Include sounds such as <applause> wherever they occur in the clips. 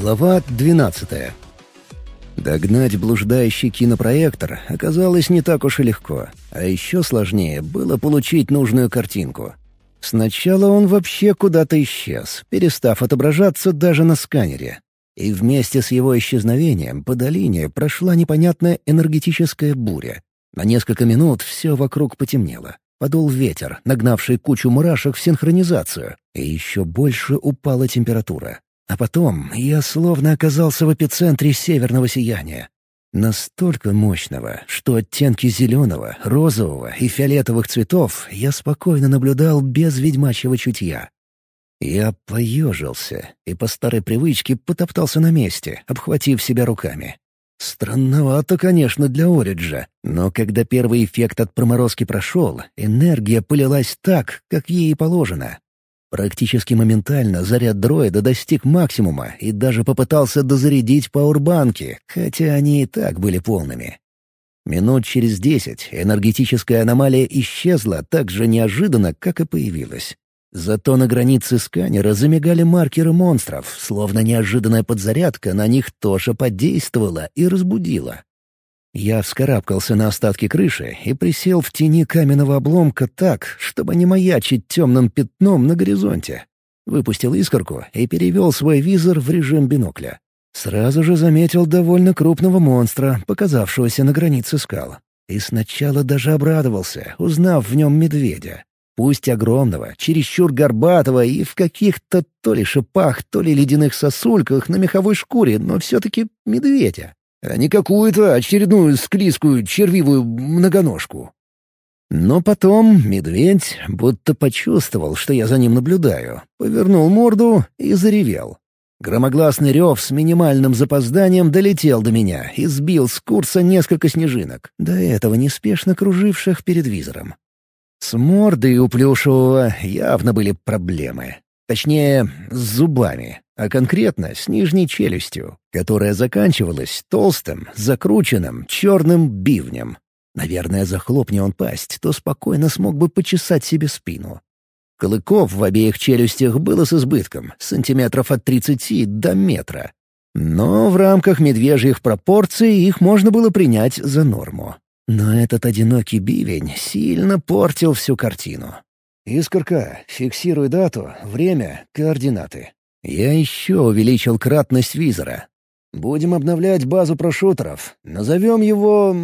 Глава 12 Догнать блуждающий кинопроектор оказалось не так уж и легко, а еще сложнее было получить нужную картинку. Сначала он вообще куда-то исчез, перестав отображаться даже на сканере. И вместе с его исчезновением по долине прошла непонятная энергетическая буря. На несколько минут все вокруг потемнело. Подул ветер, нагнавший кучу мурашек в синхронизацию, и еще больше упала температура. А потом я словно оказался в эпицентре северного сияния. Настолько мощного, что оттенки зеленого, розового и фиолетовых цветов я спокойно наблюдал без ведьмачьего чутья. Я поежился и по старой привычке потоптался на месте, обхватив себя руками. Странновато, конечно, для Ориджа, но когда первый эффект от проморозки прошел, энергия полилась так, как ей и положено. Практически моментально заряд дроида достиг максимума и даже попытался дозарядить пауэрбанки, хотя они и так были полными. Минут через десять энергетическая аномалия исчезла так же неожиданно, как и появилась. Зато на границе сканера замигали маркеры монстров, словно неожиданная подзарядка на них тоже подействовала и разбудила. Я вскарабкался на остатки крыши и присел в тени каменного обломка так, чтобы не маячить темным пятном на горизонте. Выпустил искорку и перевел свой визор в режим бинокля. Сразу же заметил довольно крупного монстра, показавшегося на границе скал. И сначала даже обрадовался, узнав в нем медведя. Пусть огромного, чересчур горбатого и в каких-то то ли шипах, то ли ледяных сосульках на меховой шкуре, но все-таки медведя а не какую-то очередную склизкую червивую многоножку. Но потом медведь будто почувствовал, что я за ним наблюдаю, повернул морду и заревел. Громогласный рев с минимальным запозданием долетел до меня и сбил с курса несколько снежинок, до этого неспешно круживших перед визором. С мордой у плюшевого явно были проблемы. Точнее, с зубами, а конкретно с нижней челюстью, которая заканчивалась толстым, закрученным, черным бивнем. Наверное, захлопни он пасть, то спокойно смог бы почесать себе спину. Клыков в обеих челюстях было с избытком, сантиметров от тридцати до метра. Но в рамках медвежьих пропорций их можно было принять за норму. Но этот одинокий бивень сильно портил всю картину. «Искорка, фиксируй дату, время, координаты». Я еще увеличил кратность визора. «Будем обновлять базу прошутеров. Назовем его...»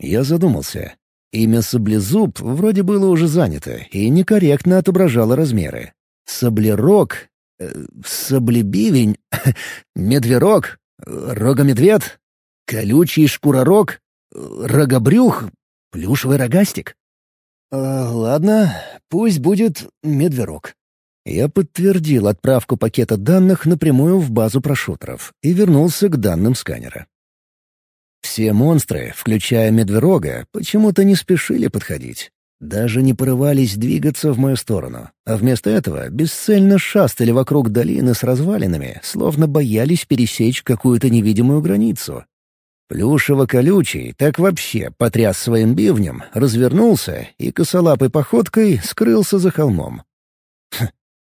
Я задумался. Имя Саблезуб вроде было уже занято и некорректно отображало размеры. Саблерог... Э, саблебивень... <laughs> Медверог... Рогомедвед... Колючий шкуророг... Рогобрюх... Плюшевый рогастик. «А, «Ладно, пусть будет медверок». Я подтвердил отправку пакета данных напрямую в базу прошутеров и вернулся к данным сканера. Все монстры, включая медверога, почему-то не спешили подходить. Даже не порывались двигаться в мою сторону, а вместо этого бесцельно шастали вокруг долины с развалинами, словно боялись пересечь какую-то невидимую границу. Плюшево-колючий так вообще потряс своим бивнем, развернулся и косолапой походкой скрылся за холмом.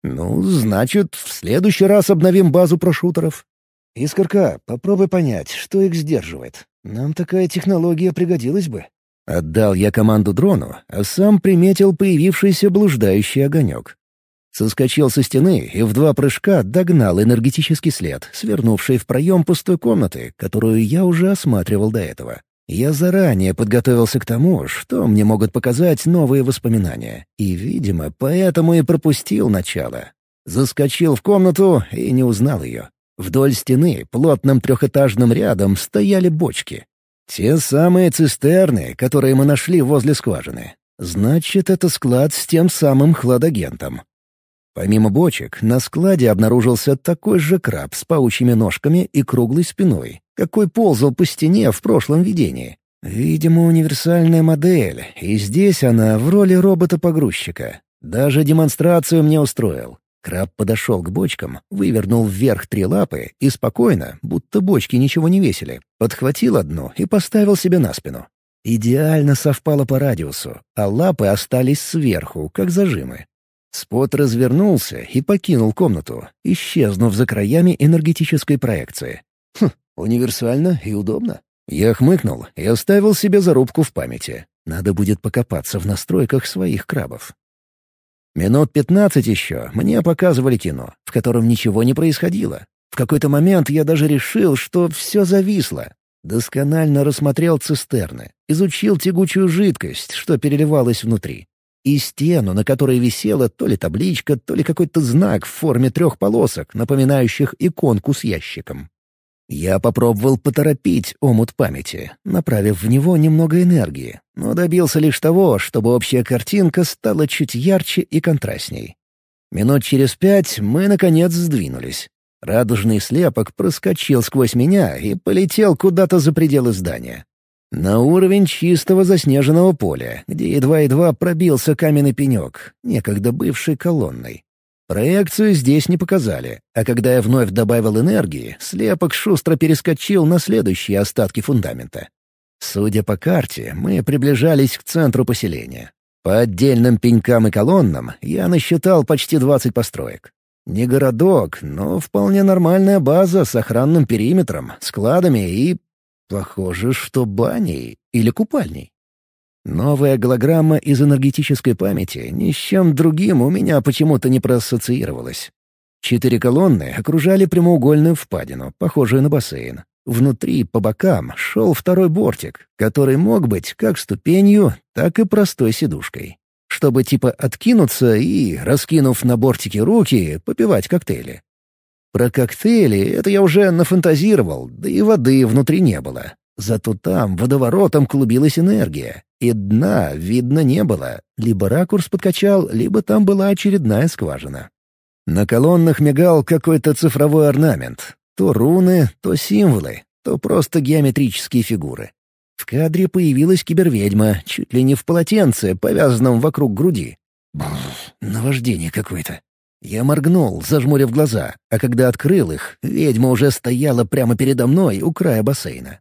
Ну, значит, в следующий раз обновим базу прошутеров. Искорка, попробуй понять, что их сдерживает. Нам такая технология пригодилась бы. Отдал я команду дрону, а сам приметил появившийся блуждающий огонек. Соскочил со стены и в два прыжка догнал энергетический след, свернувший в проем пустой комнаты, которую я уже осматривал до этого. Я заранее подготовился к тому, что мне могут показать новые воспоминания, и, видимо, поэтому и пропустил начало. Заскочил в комнату и не узнал ее. Вдоль стены плотным трехэтажным рядом стояли бочки. Те самые цистерны, которые мы нашли возле скважины. Значит, это склад с тем самым хладагентом. Помимо бочек, на складе обнаружился такой же краб с паучьими ножками и круглой спиной, какой ползал по стене в прошлом видении. Видимо, универсальная модель, и здесь она в роли робота-погрузчика. Даже демонстрацию мне устроил. Краб подошел к бочкам, вывернул вверх три лапы и спокойно, будто бочки ничего не весили, подхватил одну и поставил себе на спину. Идеально совпало по радиусу, а лапы остались сверху, как зажимы. Спот развернулся и покинул комнату, исчезнув за краями энергетической проекции. Хм, универсально и удобно. Я хмыкнул и оставил себе зарубку в памяти. Надо будет покопаться в настройках своих крабов. Минут пятнадцать еще мне показывали кино, в котором ничего не происходило. В какой-то момент я даже решил, что все зависло. Досконально рассмотрел цистерны, изучил тягучую жидкость, что переливалась внутри. И стену, на которой висела то ли табличка, то ли какой-то знак в форме трех полосок, напоминающих иконку с ящиком. Я попробовал поторопить омут памяти, направив в него немного энергии, но добился лишь того, чтобы общая картинка стала чуть ярче и контрастней. Минут через пять мы, наконец, сдвинулись. Радужный слепок проскочил сквозь меня и полетел куда-то за пределы здания. На уровень чистого заснеженного поля, где едва-едва пробился каменный пенек, некогда бывший колонной. Проекцию здесь не показали, а когда я вновь добавил энергии, слепок шустро перескочил на следующие остатки фундамента. Судя по карте, мы приближались к центру поселения. По отдельным пенькам и колоннам я насчитал почти 20 построек. Не городок, но вполне нормальная база с охранным периметром, складами и... Похоже, что баней или купальней. Новая голограмма из энергетической памяти ни с чем другим у меня почему-то не проассоциировалась. Четыре колонны окружали прямоугольную впадину, похожую на бассейн. Внутри, по бокам, шел второй бортик, который мог быть как ступенью, так и простой сидушкой. Чтобы типа откинуться и, раскинув на бортике руки, попивать коктейли. Про коктейли это я уже нафантазировал, да и воды внутри не было. Зато там водоворотом клубилась энергия, и дна видно не было. Либо ракурс подкачал, либо там была очередная скважина. На колоннах мигал какой-то цифровой орнамент. То руны, то символы, то просто геометрические фигуры. В кадре появилась киберведьма, чуть ли не в полотенце, повязанном вокруг груди. Бррр, наваждение какое-то. Я моргнул, зажмурив глаза, а когда открыл их, ведьма уже стояла прямо передо мной у края бассейна.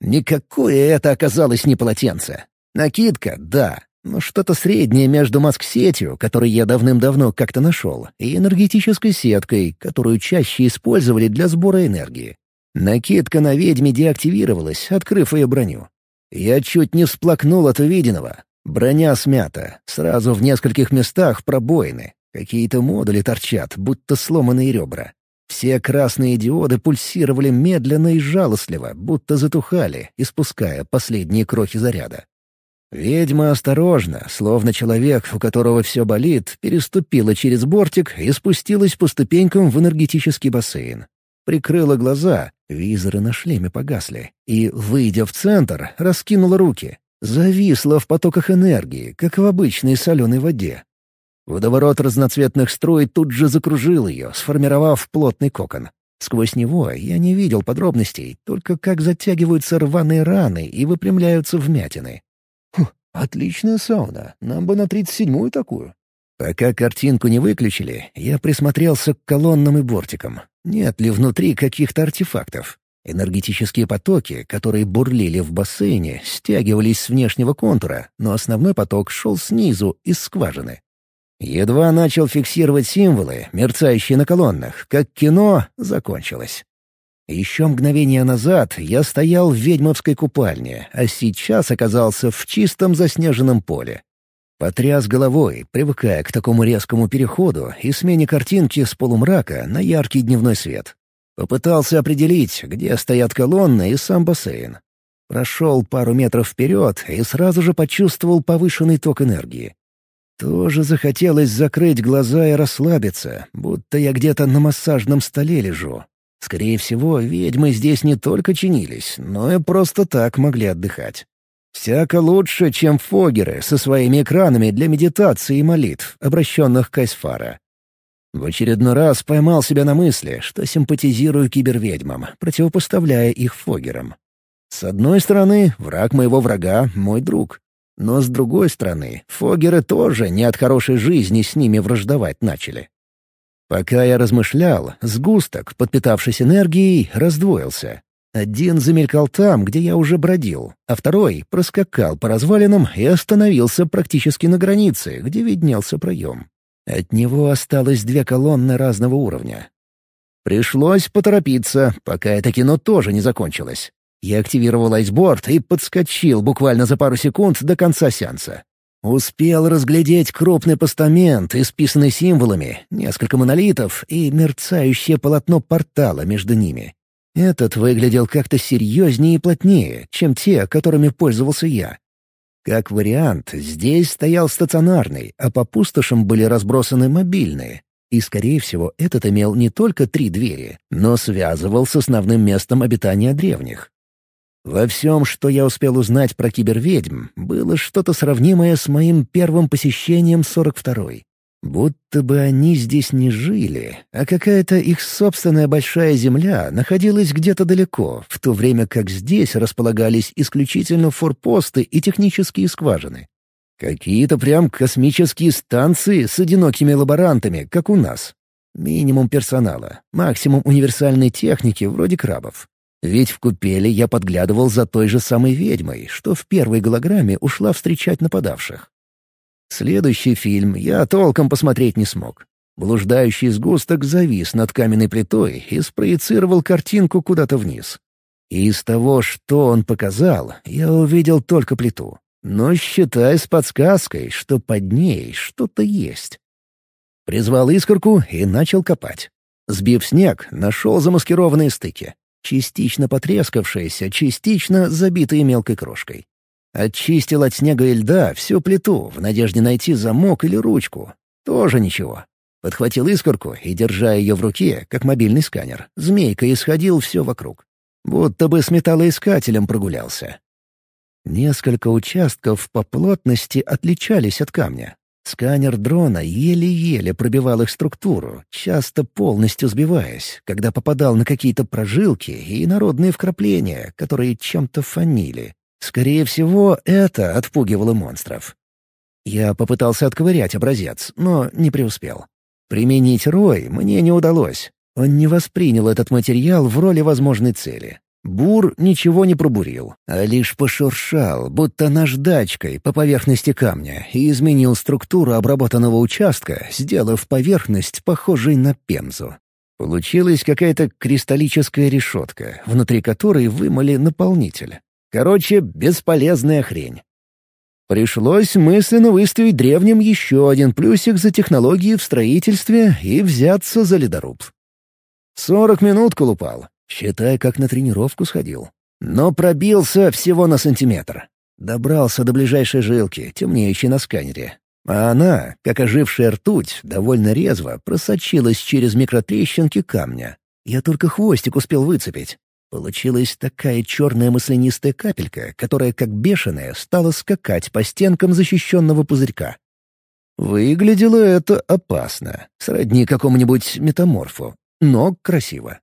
Никакое это оказалось не полотенце. Накидка — да, но что-то среднее между маск-сетью, которую я давным-давно как-то нашел, и энергетической сеткой, которую чаще использовали для сбора энергии. Накидка на ведьме деактивировалась, открыв ее броню. Я чуть не всплакнул от увиденного. Броня смята, сразу в нескольких местах пробоины. Какие-то модули торчат, будто сломанные ребра. Все красные диоды пульсировали медленно и жалостливо, будто затухали, испуская последние крохи заряда. Ведьма осторожно, словно человек, у которого все болит, переступила через бортик и спустилась по ступенькам в энергетический бассейн. Прикрыла глаза, визоры на шлеме погасли, и, выйдя в центр, раскинула руки. Зависла в потоках энергии, как в обычной соленой воде. Водоворот разноцветных струй тут же закружил ее, сформировав плотный кокон. Сквозь него я не видел подробностей, только как затягиваются рваные раны и выпрямляются вмятины. Отличная сауна. Нам бы на тридцать седьмую такую. Пока картинку не выключили, я присмотрелся к колоннам и бортикам. Нет ли внутри каких-то артефактов? Энергетические потоки, которые бурлили в бассейне, стягивались с внешнего контура, но основной поток шел снизу, из скважины. Едва начал фиксировать символы, мерцающие на колоннах, как кино закончилось. Еще мгновение назад я стоял в ведьмовской купальне, а сейчас оказался в чистом заснеженном поле. Потряс головой, привыкая к такому резкому переходу и смене картинки с полумрака на яркий дневной свет. Попытался определить, где стоят колонны и сам бассейн. Прошел пару метров вперед и сразу же почувствовал повышенный ток энергии. Тоже захотелось закрыть глаза и расслабиться, будто я где-то на массажном столе лежу, Скорее всего, ведьмы здесь не только чинились, но и просто так могли отдыхать. Всяко лучше, чем фогеры со своими экранами для медитации и молитв, обращенных к Айсфара. В очередной раз поймал себя на мысли, что симпатизирую киберведьмам, противопоставляя их фогерам. С одной стороны, враг моего врага — мой друг. Но с другой стороны, фогеры тоже не от хорошей жизни с ними враждовать начали. Пока я размышлял, сгусток, подпитавшись энергией, раздвоился. Один замелькал там, где я уже бродил, а второй проскакал по развалинам и остановился практически на границе, где виднелся проем. От него осталось две колонны разного уровня. Пришлось поторопиться, пока это кино тоже не закончилось. Я активировал айсборд и подскочил буквально за пару секунд до конца сеанса. Успел разглядеть крупный постамент, исписанный символами, несколько монолитов и мерцающее полотно портала между ними. Этот выглядел как-то серьезнее и плотнее, чем те, которыми пользовался я. Как вариант, здесь стоял стационарный, а по пустошам были разбросаны мобильные. И, скорее всего, этот имел не только три двери, но связывал с основным местом обитания древних. Во всем, что я успел узнать про киберведьм, было что-то сравнимое с моим первым посещением 42-й. Будто бы они здесь не жили, а какая-то их собственная большая земля находилась где-то далеко, в то время как здесь располагались исключительно форпосты и технические скважины. Какие-то прям космические станции с одинокими лаборантами, как у нас. Минимум персонала, максимум универсальной техники, вроде крабов. Ведь в купели я подглядывал за той же самой ведьмой, что в первой голограмме ушла встречать нападавших. Следующий фильм я толком посмотреть не смог. Блуждающий сгусток завис над каменной плитой и спроецировал картинку куда-то вниз. И из того, что он показал, я увидел только плиту. Но считай с подсказкой, что под ней что-то есть. Призвал искорку и начал копать. Сбив снег, нашел замаскированные стыки частично потрескавшиеся, частично забитые мелкой крошкой. Очистил от снега и льда всю плиту в надежде найти замок или ручку. Тоже ничего. Подхватил искорку и, держа ее в руке, как мобильный сканер, змейка исходил все вокруг. Будто бы с металлоискателем прогулялся. Несколько участков по плотности отличались от камня. Сканер дрона еле-еле пробивал их структуру, часто полностью сбиваясь, когда попадал на какие-то прожилки и народные вкрапления, которые чем-то фанили. Скорее всего, это отпугивало монстров. Я попытался отковырять образец, но не преуспел. Применить рой мне не удалось. Он не воспринял этот материал в роли возможной цели. Бур ничего не пробурил, а лишь пошуршал, будто наждачкой по поверхности камня и изменил структуру обработанного участка, сделав поверхность похожей на пемзу. Получилась какая-то кристаллическая решетка, внутри которой вымыли наполнитель. Короче, бесполезная хрень. Пришлось мысленно выставить древним еще один плюсик за технологии в строительстве и взяться за ледоруб. Сорок минут колупал, Считай, как на тренировку сходил. Но пробился всего на сантиметр. Добрался до ближайшей жилки, темнеющей на сканере. А она, как ожившая ртуть, довольно резво просочилась через микротрещинки камня. Я только хвостик успел выцепить. Получилась такая черная маслянистая капелька, которая, как бешеная, стала скакать по стенкам защищенного пузырька. Выглядело это опасно, сродни какому-нибудь метаморфу, но красиво.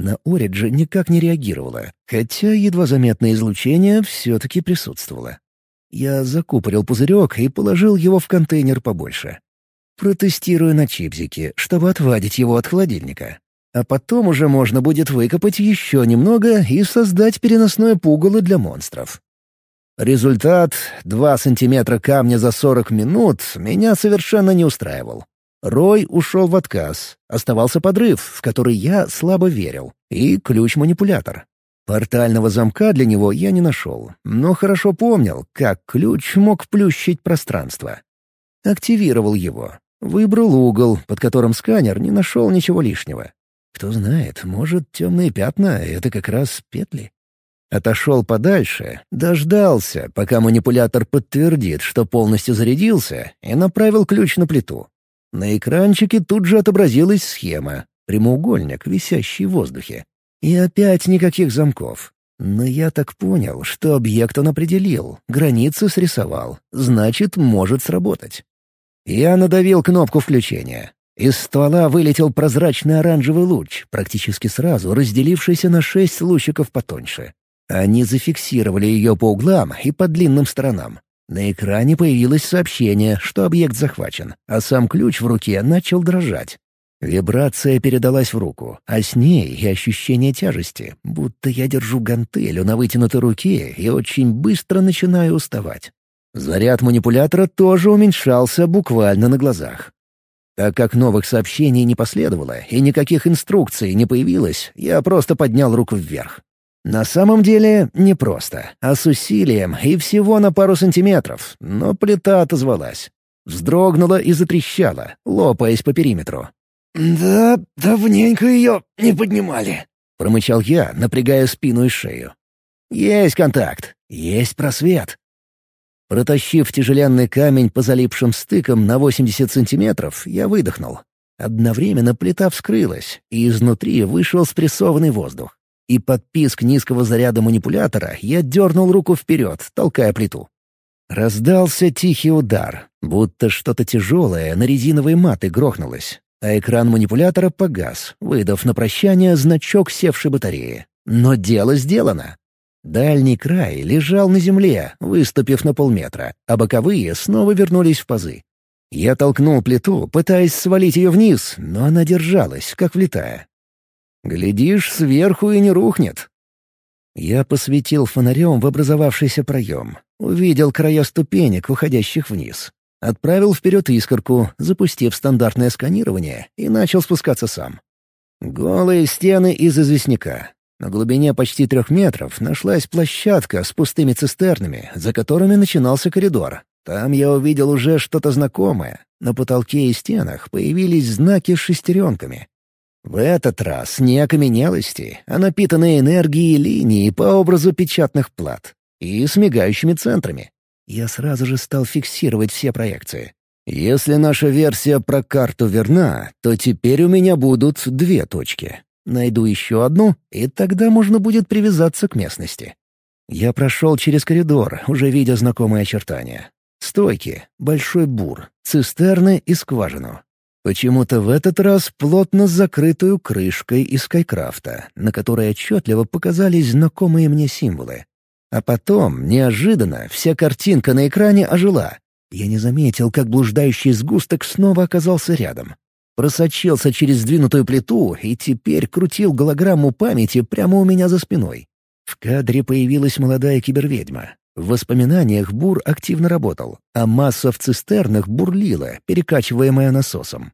На Ориджи никак не реагировала, хотя едва заметное излучение все-таки присутствовало. Я закупорил пузырек и положил его в контейнер побольше. Протестирую на чипзике, чтобы отвадить его от холодильника. А потом уже можно будет выкопать еще немного и создать переносное пугало для монстров. Результат — 2 сантиметра камня за 40 минут — меня совершенно не устраивал. Рой ушел в отказ. Оставался подрыв, в который я слабо верил, и ключ-манипулятор. Портального замка для него я не нашел, но хорошо помнил, как ключ мог плющить пространство. Активировал его. Выбрал угол, под которым сканер не нашел ничего лишнего. Кто знает, может, темные пятна — это как раз петли. Отошел подальше, дождался, пока манипулятор подтвердит, что полностью зарядился, и направил ключ на плиту. На экранчике тут же отобразилась схема, прямоугольник, висящий в воздухе. И опять никаких замков. Но я так понял, что объект он определил, границы срисовал, значит, может сработать. Я надавил кнопку включения. Из ствола вылетел прозрачный оранжевый луч, практически сразу разделившийся на шесть лучиков потоньше. Они зафиксировали ее по углам и по длинным сторонам. На экране появилось сообщение, что объект захвачен, а сам ключ в руке начал дрожать. Вибрация передалась в руку, а с ней и ощущение тяжести, будто я держу гантелю на вытянутой руке и очень быстро начинаю уставать. Заряд манипулятора тоже уменьшался буквально на глазах. Так как новых сообщений не последовало и никаких инструкций не появилось, я просто поднял руку вверх. На самом деле непросто, а с усилием и всего на пару сантиметров, но плита отозвалась. Вздрогнула и затрещала, лопаясь по периметру. «Да, давненько ее не поднимали», — промычал я, напрягая спину и шею. «Есть контакт, есть просвет». Протащив тяжеленный камень по залипшим стыкам на 80 сантиметров, я выдохнул. Одновременно плита вскрылась, и изнутри вышел спрессованный воздух. И под писк низкого заряда манипулятора я дернул руку вперед, толкая плиту. Раздался тихий удар, будто что-то тяжелое на резиновой маты грохнулось, а экран манипулятора погас, выдав на прощание значок севшей батареи. Но дело сделано. Дальний край лежал на земле, выступив на полметра, а боковые снова вернулись в пазы. Я толкнул плиту, пытаясь свалить ее вниз, но она держалась, как влетая. Глядишь, сверху и не рухнет. Я посветил фонарем в образовавшийся проем, увидел края ступенек, выходящих вниз. Отправил вперед искорку, запустив стандартное сканирование, и начал спускаться сам. Голые стены из известняка. На глубине почти трех метров нашлась площадка с пустыми цистернами, за которыми начинался коридор. Там я увидел уже что-то знакомое. На потолке и стенах появились знаки с шестеренками. В этот раз не окаменелости, а напитанные энергией линии по образу печатных плат. И с мигающими центрами. Я сразу же стал фиксировать все проекции. Если наша версия про карту верна, то теперь у меня будут две точки. Найду еще одну, и тогда можно будет привязаться к местности. Я прошел через коридор, уже видя знакомые очертания. Стойки, большой бур, цистерны и скважину. Почему-то в этот раз плотно закрытую крышкой из Скайкрафта, на которой отчетливо показались знакомые мне символы. А потом, неожиданно, вся картинка на экране ожила. Я не заметил, как блуждающий сгусток снова оказался рядом. Просочился через сдвинутую плиту и теперь крутил голограмму памяти прямо у меня за спиной. В кадре появилась молодая киберведьма. В воспоминаниях бур активно работал, а масса в цистернах бурлила, перекачиваемая насосом.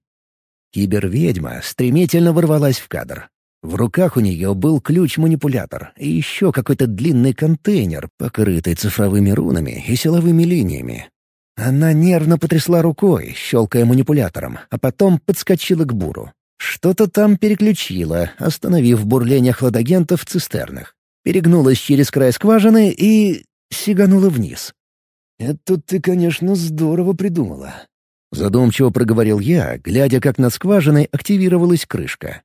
Киберведьма стремительно ворвалась в кадр. В руках у нее был ключ-манипулятор и еще какой-то длинный контейнер, покрытый цифровыми рунами и силовыми линиями. Она нервно потрясла рукой, щелкая манипулятором, а потом подскочила к буру. Что-то там переключила, остановив бурление хладагента в цистернах. Перегнулась через край скважины и... сиганула вниз. «Это ты, конечно, здорово придумала», — задумчиво проговорил я, глядя, как над скважиной активировалась крышка.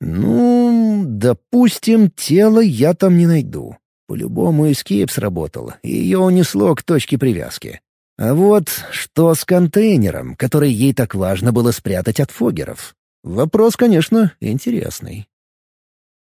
«Ну, допустим, тело я там не найду. По-любому эскейп сработал, и ее унесло к точке привязки. А вот что с контейнером, который ей так важно было спрятать от фогеров? Вопрос, конечно, интересный.